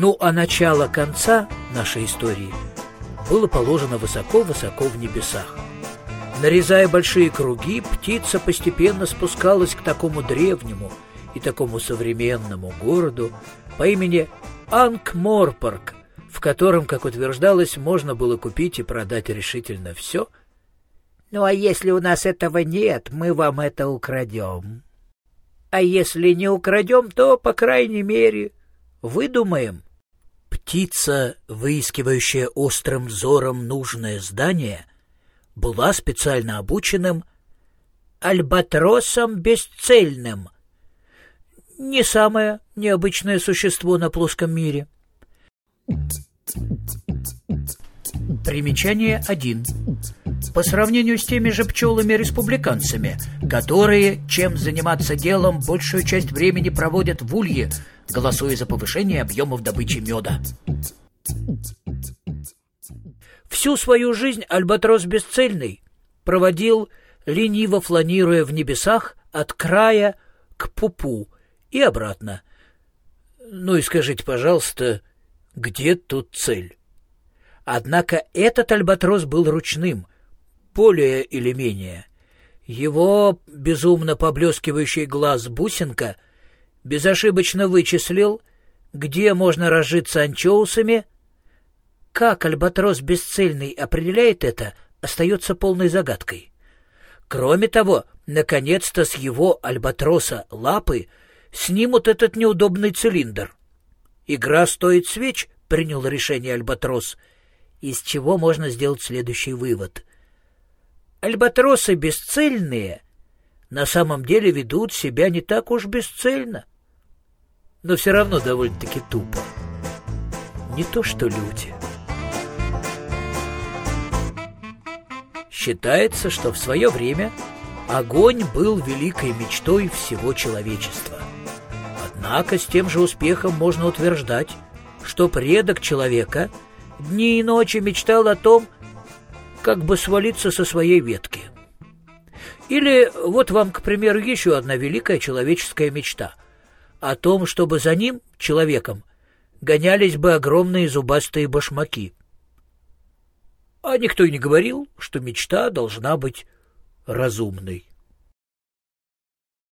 Ну, а начало конца нашей истории было положено высоко-высоко в небесах. Нарезая большие круги, птица постепенно спускалась к такому древнему и такому современному городу по имени Анкморпорг, в котором, как утверждалось, можно было купить и продать решительно все. Ну а если у нас этого нет, мы вам это украдем. А если не украдем, то, по крайней мере, выдумаем. Птица, выискивающая острым взором нужное здание, была специально обученным альбатросом бесцельным. Не самое необычное существо на плоском мире. Примечание 1. По сравнению с теми же пчелами-республиканцами, которые, чем заниматься делом, большую часть времени проводят в улье, голосуя за повышение объемов добычи меда. Всю свою жизнь Альбатрос Бесцельный проводил, лениво фланируя в небесах от края к пупу и обратно. Ну и скажите, пожалуйста, где тут цель? Однако этот альбатрос был ручным, более или менее. Его безумно поблескивающий глаз бусинка безошибочно вычислил, где можно разжиться анчоусами. Как альбатрос бесцельный определяет это, остается полной загадкой. Кроме того, наконец-то с его альбатроса лапы снимут этот неудобный цилиндр. «Игра стоит свеч», — принял решение альбатрос — из чего можно сделать следующий вывод. Альбатросы бесцельные на самом деле ведут себя не так уж бесцельно, но все равно довольно-таки тупо. Не то что люди. Считается, что в свое время огонь был великой мечтой всего человечества. Однако с тем же успехом можно утверждать, что предок человека — дни и ночи мечтал о том, как бы свалиться со своей ветки. Или вот вам, к примеру, еще одна великая человеческая мечта о том, чтобы за ним, человеком, гонялись бы огромные зубастые башмаки. А никто и не говорил, что мечта должна быть разумной.